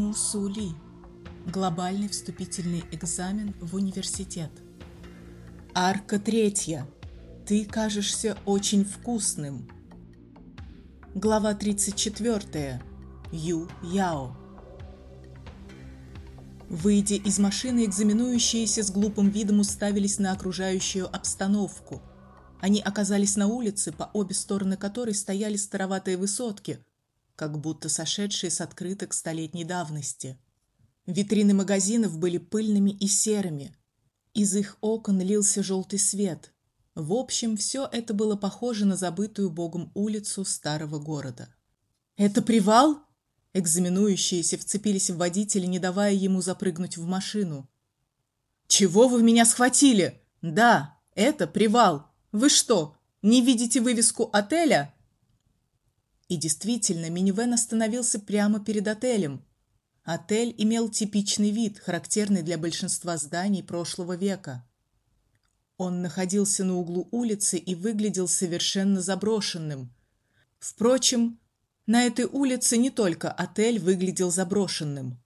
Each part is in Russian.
Мусули. Глобальный вступительный экзамен в университет. Арка третья. Ты кажешься очень вкусным. Глава 34. Ю Яо. Выйдя из машины, экзаменующиеся с глупым видом уставились на окружающую обстановку. Они оказались на улице, по обе стороны которой стояли староватые высотки, как будто сошедшие с открыток столетней давности. Витрины магазинов были пыльными и серыми. Из их окон лился желтый свет. В общем, все это было похоже на забытую богом улицу старого города. «Это привал?» Экзаменующиеся вцепились в водителя, не давая ему запрыгнуть в машину. «Чего вы меня схватили?» «Да, это привал. Вы что, не видите вывеску отеля?» И действительно, минивэн остановился прямо перед отелем. Отель имел типичный вид, характерный для большинства зданий прошлого века. Он находился на углу улицы и выглядел совершенно заброшенным. Впрочем, на этой улице не только отель выглядел заброшенным.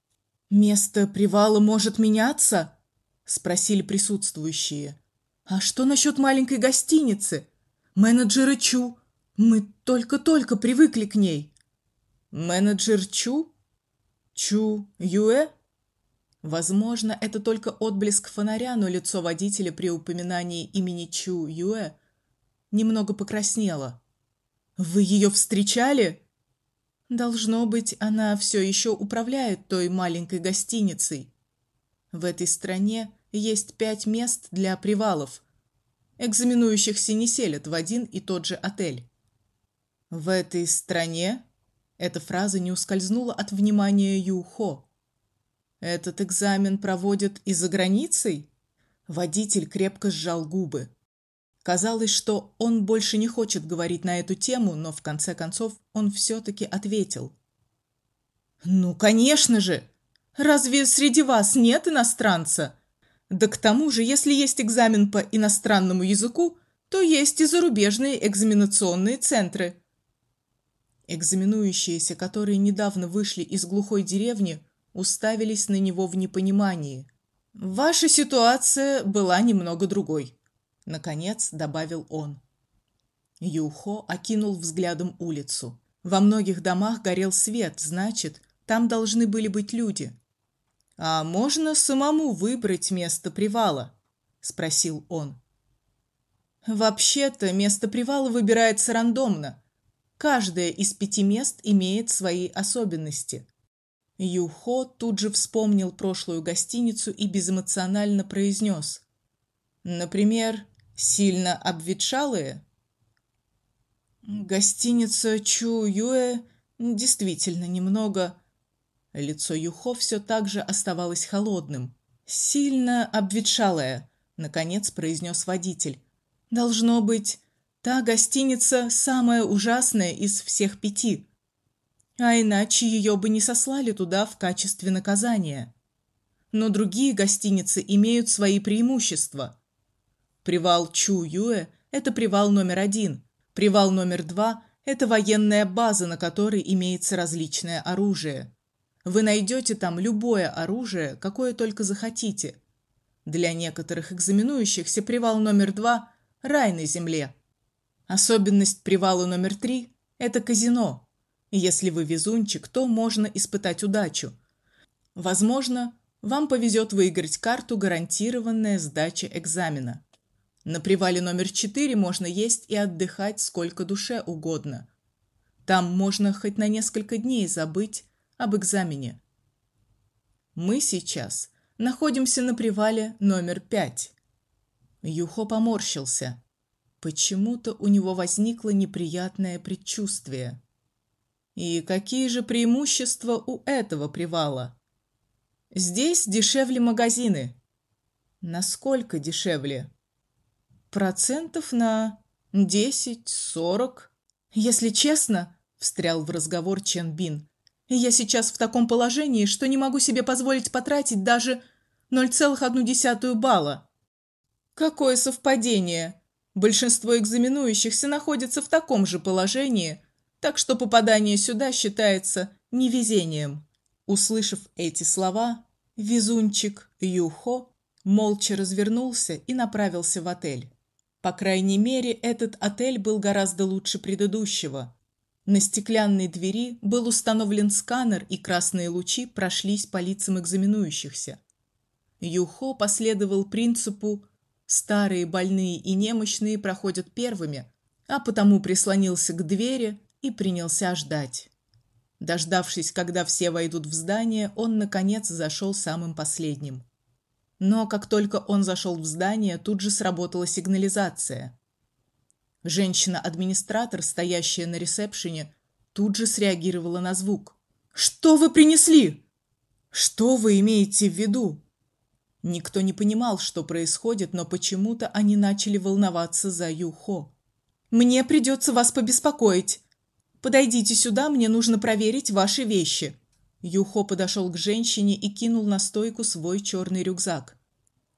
«Место привала может меняться?» – спросили присутствующие. «А что насчет маленькой гостиницы? Менеджера Чу мы только-только привыкли к ней. Менеджер Чу? Чу Юэ? Возможно, это только отблеск фонаря, но лицо водителя при упоминании имени Чу Юэ немного покраснело. Вы ее встречали? Должно быть, она все еще управляет той маленькой гостиницей. В этой стране есть пять мест для привалов. Экзаменующихся не селят в один и тот же отель. В этой стране эта фраза не ускользнула от внимания Юхо. Этот экзамен проводят и за границей? Водитель крепко сжал губы. Казалось, что он больше не хочет говорить на эту тему, но в конце концов он все таки ответил. Ну, конечно же. Разве среди вас нет иностранца? Да к тому же, если есть экзамен по иностранному языку, то есть и зарубежные экзаменационные центры. Экзаменующиеся, которые недавно вышли из глухой деревни, уставились на него в непонимании. Ваша ситуация была немного другой, наконец добавил он. Юхо окинул взглядом улицу. Во многих домах горел свет, значит, там должны были быть люди. А можно самому выбрать место привала, спросил он. Вообще-то место привала выбирается рандомно, Каждое из пяти мест имеет свои особенности. Юхо тут же вспомнил прошлую гостиницу и безэмоционально произнес. Например, сильно обветшалые? Гостиница Чу Юэ действительно немного... Лицо Юхо все так же оставалось холодным. «Сильно обветшалая», — наконец произнес водитель. «Должно быть, Та гостиница самая ужасная из всех пяти. А иначе ее бы не сослали туда в качестве наказания. Но другие гостиницы имеют свои преимущества. Привал Чу-Юэ – это привал номер один. Привал номер два – это военная база, на которой имеется различное оружие. Вы найдете там любое оружие, какое только захотите. Для некоторых экзаменующихся привал номер два – рай на земле – Особенность привала номер три – это казино. Если вы везунчик, то можно испытать удачу. Возможно, вам повезет выиграть карту «Гарантированная сдача экзамена». На привале номер четыре можно есть и отдыхать сколько душе угодно. Там можно хоть на несколько дней забыть об экзамене. Мы сейчас находимся на привале номер пять. Юхо поморщился. Почему-то у него возникло неприятное предчувствие. И какие же преимущества у этого привала? Здесь дешевле магазины. Насколько дешевле? Процентов на десять-сорок. Если честно, встрял в разговор Чен Бин, я сейчас в таком положении, что не могу себе позволить потратить даже 0,1 балла. Какое совпадение! Большинство экзаменующихся находится в таком же положении, так что попадание сюда считается невезением. Услышав эти слова, везунчик Юхо молча развернулся и направился в отель. По крайней мере, этот отель был гораздо лучше предыдущего. На стеклянной двери был установлен сканер, и красные лучи прошлись по лицам экзаменующихся. Юхо последовал принципу «старые, больные и немощные проходят первыми», а потому прислонился к двери и принялся ждать. Дождавшись, когда все войдут в здание, он наконец зашел самым последним. Но как только он зашел в здание, тут же сработала сигнализация. Женщина-администратор, стоящая на ресепшене, тут же среагировала на звук. Что вы принесли? Что вы имеете в виду? Никто не понимал, что происходит, но почему-то они начали волноваться за Юхо. Мне придется вас побеспокоить. Подойдите сюда, мне нужно проверить ваши вещи. Юхо подошел к женщине и кинул на стойку свой черный рюкзак.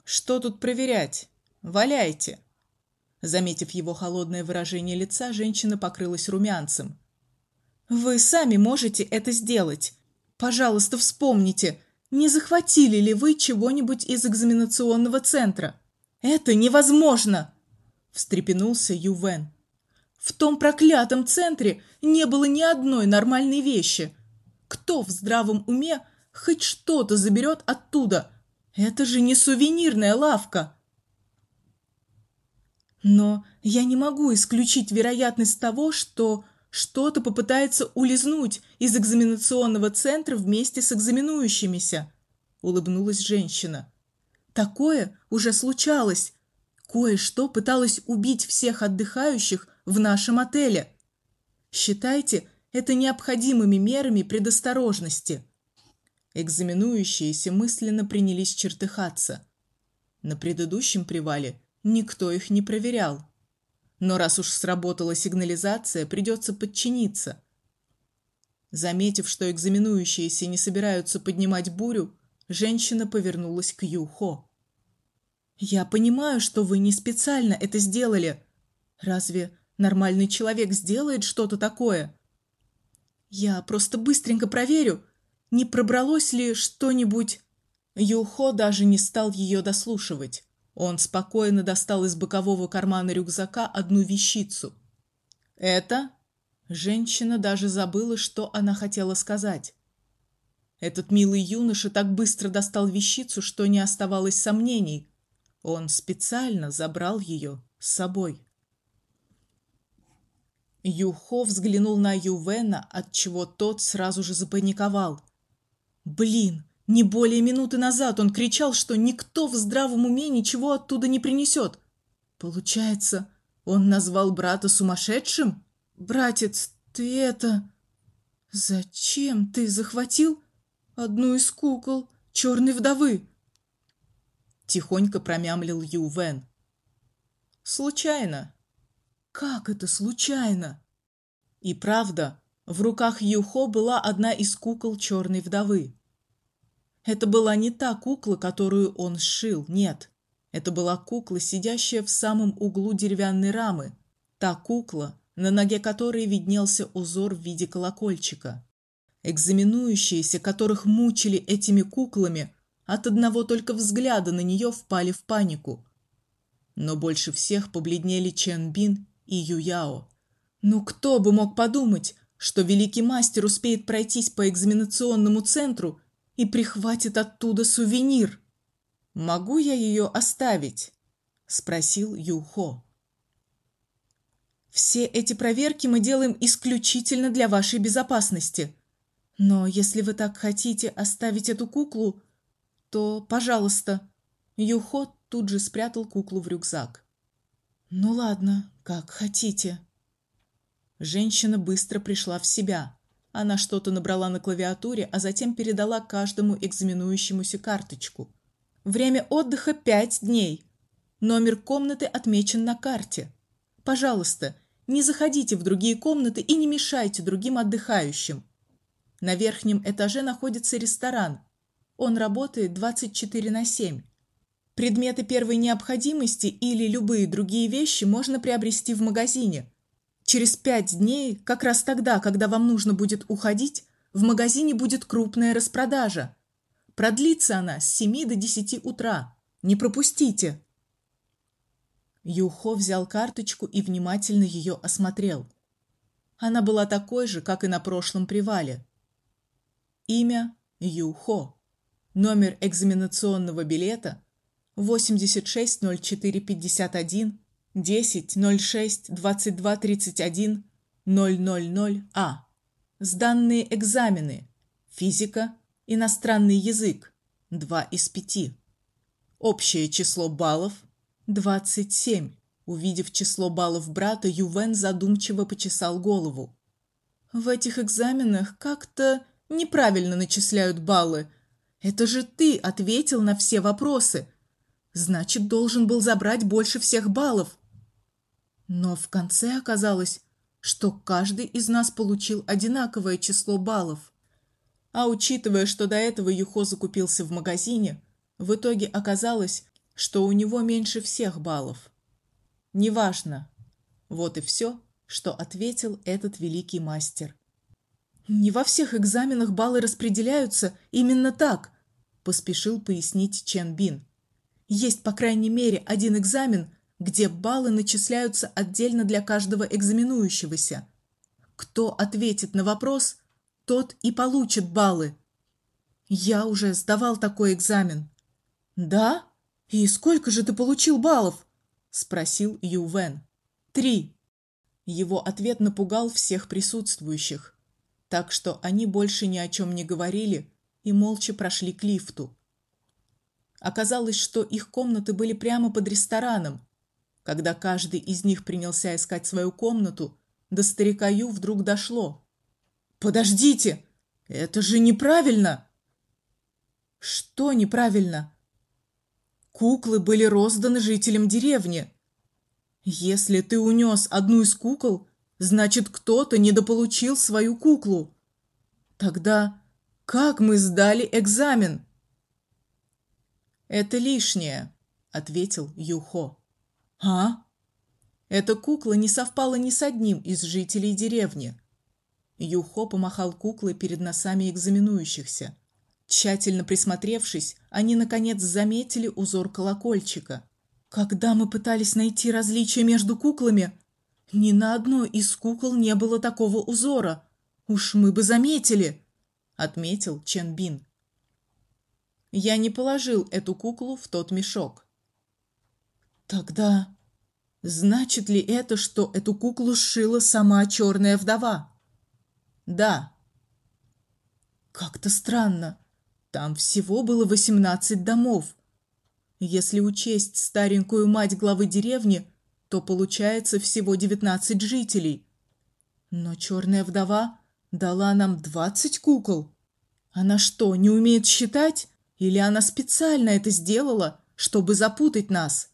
Что тут проверять? Валяйте. Заметив его холодное выражение лица, женщина покрылась румянцем. Вы сами можете это сделать. Пожалуйста, вспомните, не захватили ли вы чего-нибудь из экзаменационного центра? Это невозможно, встрепенулся Ювен. В том проклятом центре не было ни одной нормальной вещи. Кто в здравом уме хоть что-то заберет оттуда? Это же не сувенирная лавка. Но я не могу исключить вероятность того, что что-то попытается улизнуть из экзаменационного центра вместе с экзаменующимися, улыбнулась женщина. Такое уже случалось. Кое-что пыталось убить всех отдыхающих в нашем отеле. Считайте это необходимыми мерами предосторожности. Экзаменующиеся мысленно принялись чертыхаться. На предыдущем привале никто их не проверял. Но раз уж сработала сигнализация, придется подчиниться. Заметив, что экзаменующиеся не собираются поднимать бурю, женщина повернулась к Юхо. Я понимаю, что вы не специально это сделали. Разве Нормальный человек сделает что-то такое. Я просто быстренько проверю, не пробралось ли что-нибудь. Юхо даже не стал ее дослушивать. Он спокойно достал из бокового кармана рюкзака одну вещицу. Это женщина даже забыла, что она хотела сказать. Этот милый юноша так быстро достал вещицу, что не оставалось сомнений. Он специально забрал ее с собой. Юхо взглянул на Ювена, от чего тот сразу же запаниковал. Блин, не более минуты назад он кричал, что никто в здравом уме ничего оттуда не принесет. Получается, он назвал брата сумасшедшим? Братец, ты это Зачем ты захватил одну из кукол черной вдовы? Тихонько промямлил Ювен. Случайно, как это случайно? И правда, в руках Юхо была одна из кукол черной вдовы. Это была не та кукла, которую он сшил, нет. Это была кукла, сидящая в самом углу деревянной рамы. Та кукла, на ноге которой виднелся узор в виде колокольчика. Экзаменующиеся, которых мучили этими куклами, от одного только взгляда на нее впали в панику. Но больше всех побледнели Чен Бин и Юяо. Ну кто бы мог подумать, что великий мастер успеет пройтись по экзаменационному центру и прихватит оттуда сувенир? Могу я ее оставить? спросил Юхо. Все эти проверки мы делаем исключительно для вашей безопасности. Но если вы так хотите оставить эту куклу, то, пожалуйста. Юхо тут же спрятал куклу в рюкзак. Ну ладно, как хотите. Женщина быстро пришла в себя. Она что-то набрала на клавиатуре, а затем передала каждому экзаменующемуся карточку. Время отдыха пять дней. Номер комнаты отмечен на карте. Пожалуйста, не заходите в другие комнаты и не мешайте другим отдыхающим. На верхнем этаже находится ресторан. Он работает 24 на 7. Предметы первой необходимости или любые другие вещи можно приобрести в магазине. Через пять дней, как раз тогда, когда вам нужно будет уходить, в магазине будет крупная распродажа. Продлится она с 7 до 10 утра. Не пропустите. Юхо взял карточку и внимательно ее осмотрел. Она была такой же, как и на прошлом привале. Имя Юхо. Номер экзаменационного билета 860451 1006 2231 000А. Сданные экзамены: физика, иностранный язык 2 из 5. Общее число баллов 27. Увидев число баллов брата, Ювен задумчиво почесал голову. В этих экзаменах как-то неправильно начисляют баллы. Это же ты ответил на все вопросы. Значит, должен был забрать больше всех баллов. Но в конце оказалось, что каждый из нас получил одинаковое число баллов. А учитывая, что до этого Юхо закупился в магазине, в итоге оказалось, что у него меньше всех баллов. Неважно. Вот и все, что ответил этот великий мастер. Не во всех экзаменах баллы распределяются именно так, поспешил пояснить Чен Бин. Есть, по крайней мере, один экзамен, где баллы начисляются отдельно для каждого экзаменующегося. Кто ответит на вопрос, тот и получит баллы. Я уже сдавал такой экзамен. Да? И сколько же ты получил баллов? спросил Ювен. Три. Его ответ напугал всех присутствующих, так что они больше ни о чем не говорили и молча прошли к лифту. Оказалось, что их комнаты были прямо под рестораном, когда каждый из них принялся искать свою комнату, до старика Ю вдруг дошло. Подождите, это же неправильно. Что неправильно? Куклы были розданы жителям деревни. Если ты унес одну из кукол, значит, кто-то недополучил свою куклу. Тогда как мы сдали экзамен? Это лишнее, ответил Юхо. А? Эта кукла не совпала ни с одним из жителей деревни. Юхо помахал куклой перед носами экзаменующихся. Тщательно присмотревшись, они наконец заметили узор колокольчика. Когда мы пытались найти различия между куклами, ни на одной из кукол не было такого узора. Уж мы бы заметили, отметил Чен Бин. Я не положил эту куклу в тот мешок. Тогда значит ли это, что эту куклу сшила сама черная вдова? Да. Как-то странно. Там всего было восемнадцать домов. Если учесть старенькую мать главы деревни, то получается всего девятнадцать жителей. Но черная вдова дала нам двадцать кукол. Она что, не умеет считать или она специально это сделала, чтобы запутать нас?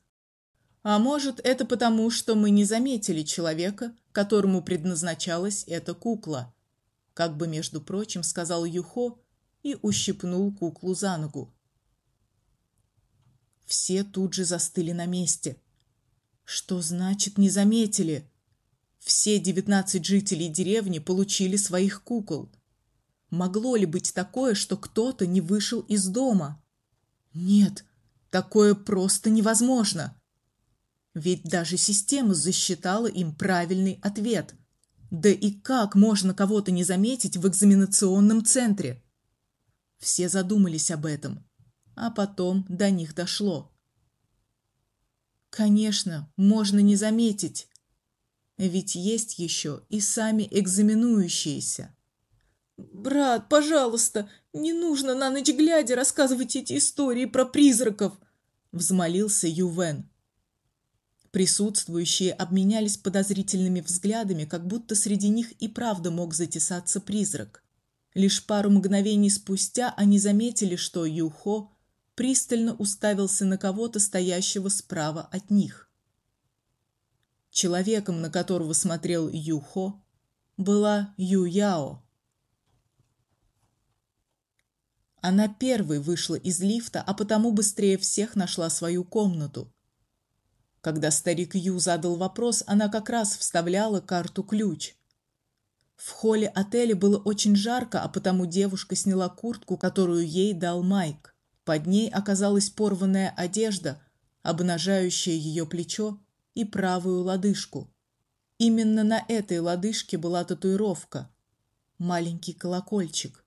А может, это потому, что мы не заметили человека, которому предназначалась эта кукла, как бы между прочим сказал Юхо и ущипнул куклу за ногу. Все тут же застыли на месте. Что значит не заметили? Все девятнадцать жителей деревни получили своих кукол. Могло ли быть такое, что кто-то не вышел из дома? Нет, такое просто невозможно. Ведь даже система засчитала им правильный ответ. Да и как можно кого-то не заметить в экзаменационном центре? Все задумались об этом, а потом до них дошло. Конечно, можно не заметить, ведь есть еще и сами экзаменующиеся. Брат, пожалуйста, не нужно на ночь глядя рассказывать эти истории про призраков, взмолился Ювен. Присутствующие обменялись подозрительными взглядами, как будто среди них и правда мог затесаться призрак. Лишь пару мгновений спустя они заметили, что Юхо пристально уставился на кого-то стоящего справа от них. Человеком, на которого смотрел Юхо, была Юяо. Она первой вышла из лифта, а потому быстрее всех нашла свою комнату. Когда старик Ю задал вопрос, она как раз вставляла карту-ключ. В холле отеля было очень жарко, а потому девушка сняла куртку, которую ей дал Майк. Под ней оказалась порванная одежда, обнажающая ее плечо и правую лодыжку. Именно на этой лодыжке была татуировка маленький колокольчик.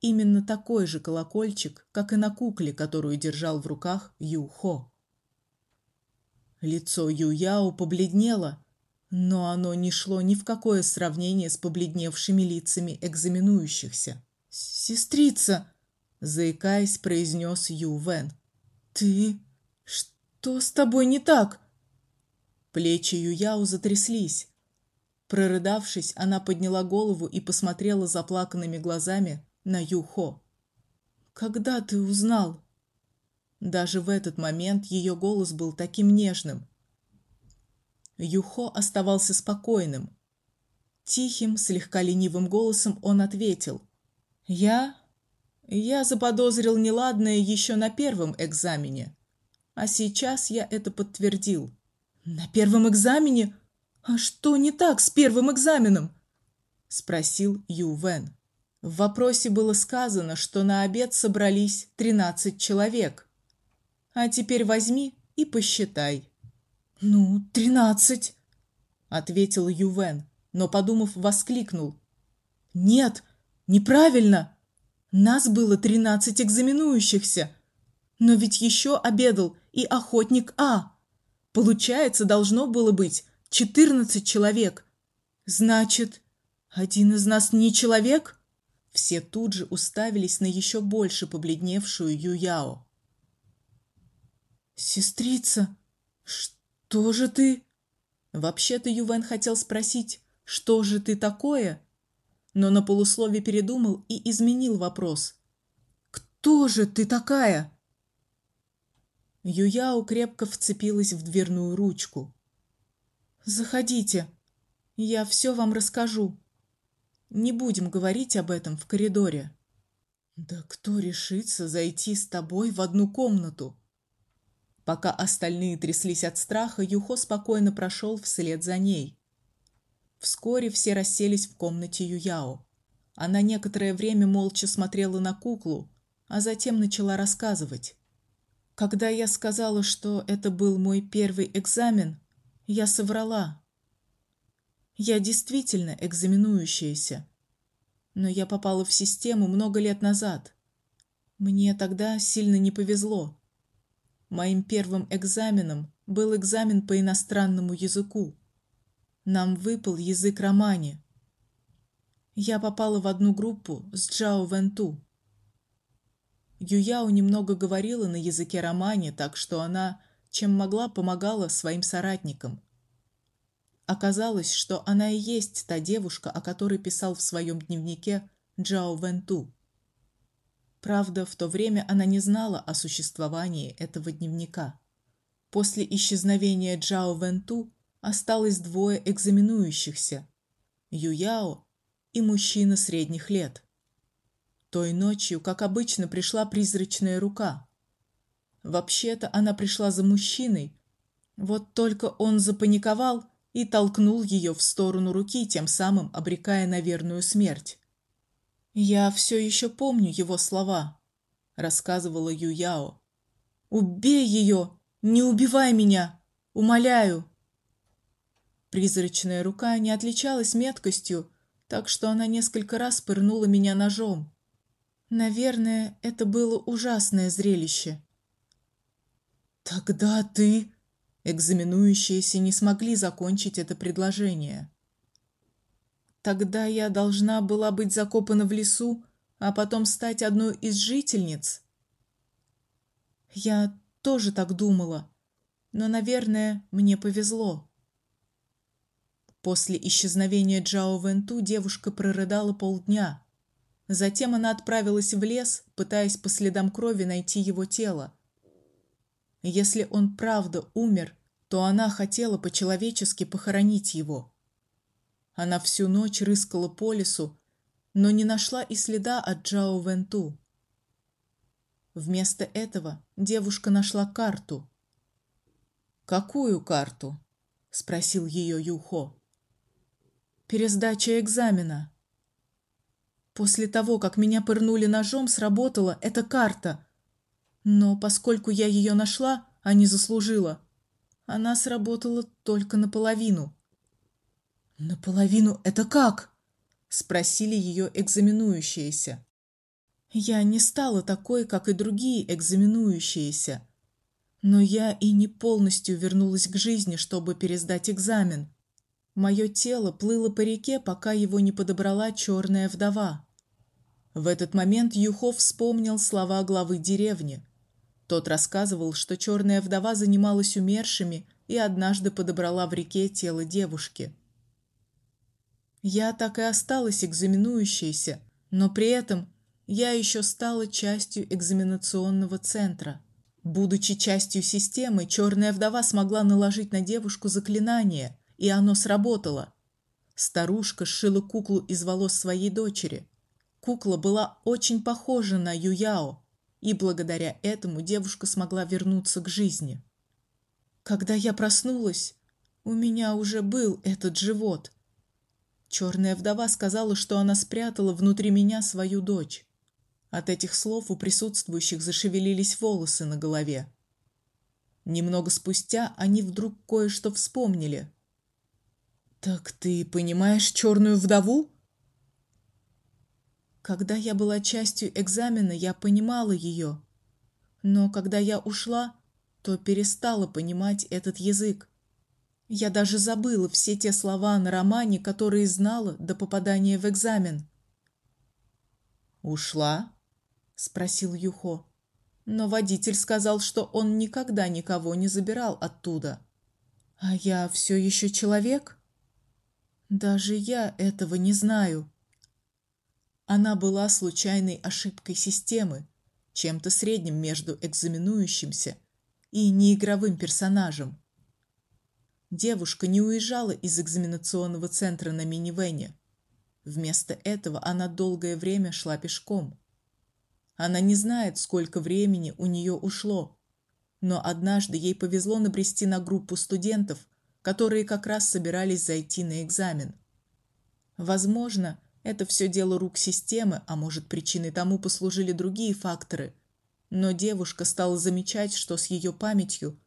Именно такой же колокольчик, как и на кукле, которую держал в руках Ю Хо. Лицо Ю Яо побледнело, но оно не шло ни в какое сравнение с побледневшими лицами экзаменующихся. «Сестрица!» — заикаясь, произнес Ю Вен. «Ты... что с тобой не так?» Плечи Ю Яо затряслись. Прорыдавшись, она подняла голову и посмотрела заплаканными глазами на Ю Хо. «Когда ты узнал?» Даже в этот момент ее голос был таким нежным, Юхо оставался спокойным. Тихим, слегка ленивым голосом он ответил: "Я я заподозрил неладное еще на первом экзамене, а сейчас я это подтвердил". На первом экзамене? А что не так с первым экзаменом? спросил Ю Вен. В вопросе было сказано, что на обед собрались тринадцать человек. А теперь возьми и посчитай. Ну, тринадцать, ответил Ювен, но подумав, воскликнул: "Нет, неправильно. Нас было тринадцать экзаменующихся. Но ведь еще обедал и охотник А. Получается, должно было быть четырнадцать человек. Значит, один из нас не человек?" Все тут же уставились на еще больше побледневшую Юяо. Сестрица, что «Что же ты?» Вообще-то Ювен хотел спросить «Что же ты такое?» Но на полуслове передумал и изменил вопрос. «Кто же ты такая?» Юяо крепко вцепилась в дверную ручку. «Заходите, я все вам расскажу. Не будем говорить об этом в коридоре». «Да кто решится зайти с тобой в одну комнату?» Пока остальные тряслись от страха, Юхо спокойно прошел вслед за ней. Вскоре все расселись в комнате Юяо. Она некоторое время молча смотрела на куклу, а затем начала рассказывать. Когда я сказала, что это был мой первый экзамен, я соврала. Я действительно экзаменующаяся. Но я попала в систему много лет назад. Мне тогда сильно не повезло. Моим первым экзаменом был экзамен по иностранному языку. Нам выпал язык романи. Я попала в одну группу с Джао Венту. Юяо немного говорила на языке романи, так что она, чем могла, помогала своим соратникам. Оказалось, что она и есть та девушка, о которой писал в своем дневнике Джао Венту. Правда, в то время она не знала о существовании этого дневника. После исчезновения Джао Венту осталось двое экзаменующихся: Юяо и мужчина средних лет. Той ночью, как обычно, пришла призрачная рука. Вообще-то она пришла за мужчиной, вот только он запаниковал и толкнул ее в сторону руки, тем самым обрекая на верную смерть. Я все еще помню его слова, рассказывала Юяо. Убей ее, не убивай меня, умоляю. Призрачная рука не отличалась меткостью, так что она несколько раз пырнула меня ножом. Наверное, это было ужасное зрелище. Тогда ты экзаменующиеся не смогли закончить это предложение. Тогда я должна была быть закопана в лесу, а потом стать одной из жительниц. Я тоже так думала, но, наверное, мне повезло. После исчезновения Джао Венту девушка прорыдала полдня. Затем она отправилась в лес, пытаясь по следам крови найти его тело. Если он правда умер, то она хотела по-человечески похоронить его. Она всю ночь рыскала по лесу, но не нашла и следа от Джао Венту. Вместо этого девушка нашла карту. Какую карту? спросил ее Юхо. Пересдача экзамена. После того, как меня пырнули ножом, сработала эта карта. Но поскольку я ее нашла, а не заслужила, она сработала только наполовину. Наполовину это как? спросили ее экзаменующиеся. Я не стала такой, как и другие экзаменующиеся. Но я и не полностью вернулась к жизни, чтобы пересдать экзамен. Мое тело плыло по реке, пока его не подобрала черная вдова. В этот момент Юхов вспомнил слова главы деревни. Тот рассказывал, что черная вдова занималась умершими и однажды подобрала в реке тело девушки. Я так и осталась экзаменующейся, но при этом я еще стала частью экзаменационного центра. Будучи частью системы, черная вдова смогла наложить на девушку заклинание, и оно сработало. Старушка сшила куклу из волос своей дочери. Кукла была очень похожа на Юяо, и благодаря этому девушка смогла вернуться к жизни. Когда я проснулась, у меня уже был этот живот. Черная вдова сказала, что она спрятала внутри меня свою дочь. От этих слов у присутствующих зашевелились волосы на голове. Немного спустя они вдруг кое-что вспомнили. Так ты понимаешь черную вдову? Когда я была частью экзамена, я понимала ее, но когда я ушла, то перестала понимать этот язык. Я даже забыла все те слова на романе, которые знала до попадания в экзамен. Ушла? спросил Юхо. Но водитель сказал, что он никогда никого не забирал оттуда. А я все еще человек? Даже я этого не знаю. Она была случайной ошибкой системы, чем-то средним между экзаменующимся и неигровым персонажем. Девушка не уезжала из экзаменационного центра на минивэне. Вместо этого она долгое время шла пешком. Она не знает, сколько времени у нее ушло, но однажды ей повезло набрести на группу студентов, которые как раз собирались зайти на экзамен. Возможно, это все дело рук системы, а может, причиной тому послужили другие факторы. Но девушка стала замечать, что с ее памятью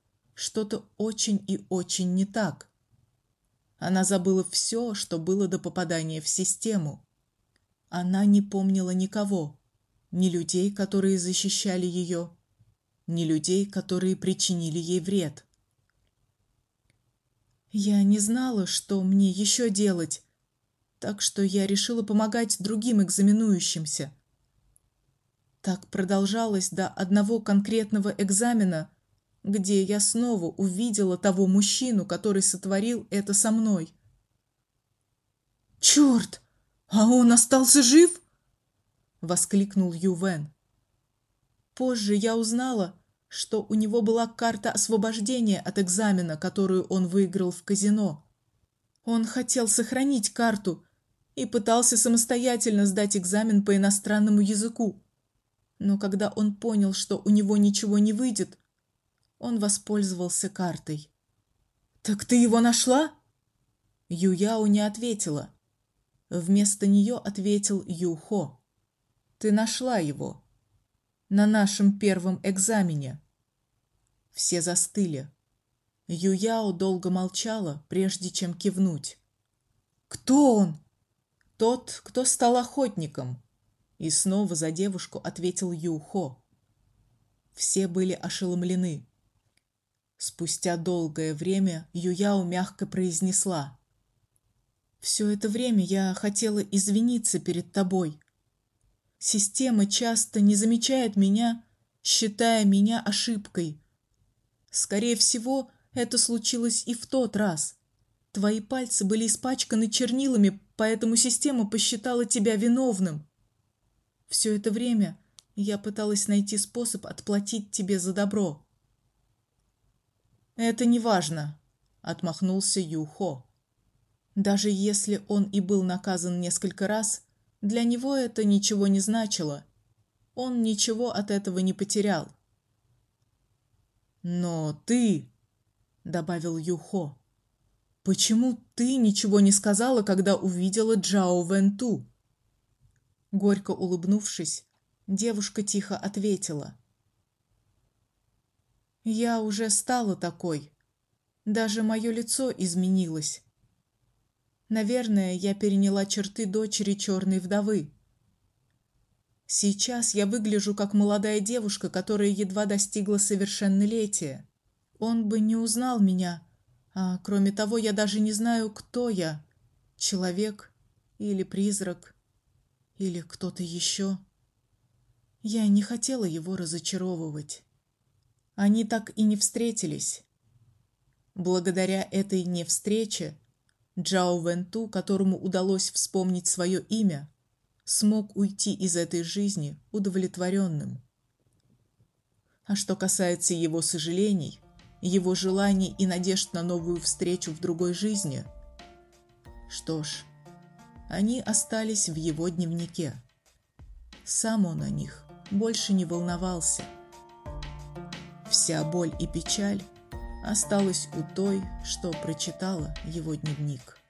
что-то очень и очень не так. Она забыла все, что было до попадания в систему. Она не помнила никого, ни людей, которые защищали ее, ни людей, которые причинили ей вред. Я не знала, что мне еще делать, так что я решила помогать другим экзаменующимся. Так продолжалось до одного конкретного экзамена, где я снова увидела того мужчину, который сотворил это со мной. Черт! А он остался жив? воскликнул Ювен. Позже я узнала, что у него была карта освобождения от экзамена, которую он выиграл в казино. Он хотел сохранить карту и пытался самостоятельно сдать экзамен по иностранному языку. Но когда он понял, что у него ничего не выйдет, он воспользовался картой. Так ты его нашла? Юяо не ответила. Вместо нее ответил Юхо. Ты нашла его на нашем первом экзамене. Все застыли. Юяо долго молчала, прежде чем кивнуть. Кто он? Тот, кто стал охотником. И снова за девушку ответил Юхо. Все были ошеломлены. Спустя долгое время Юяо мягко произнесла: «Все это время я хотела извиниться перед тобой. Система часто не замечает меня, считая меня ошибкой. Скорее всего, это случилось и в тот раз. Твои пальцы были испачканы чернилами, поэтому система посчитала тебя виновным. Все это время я пыталась найти способ отплатить тебе за добро. Это не важно, отмахнулся Юхо. Даже если он и был наказан несколько раз, для него это ничего не значило. Он ничего от этого не потерял. Но ты, добавил Юхо. Почему ты ничего не сказала, когда увидела Джао Венту? Горько улыбнувшись, девушка тихо ответила: Я уже стала такой. Даже мое лицо изменилось. Наверное, я переняла черты дочери черной вдовы. Сейчас я выгляжу как молодая девушка, которая едва достигла совершеннолетия. Он бы не узнал меня. А кроме того, я даже не знаю, кто я: человек или призрак или кто-то еще. Я не хотела его разочаровывать. Они так и не встретились. Благодаря этой невстрече Джао Венту, которому удалось вспомнить свое имя, смог уйти из этой жизни удовлетворенным. А что касается его сожалений, его желаний и надежд на новую встречу в другой жизни, что ж, они остались в его дневнике. Сам он о них больше не волновался. Вся боль и печаль осталась у той, что прочитала его дневник.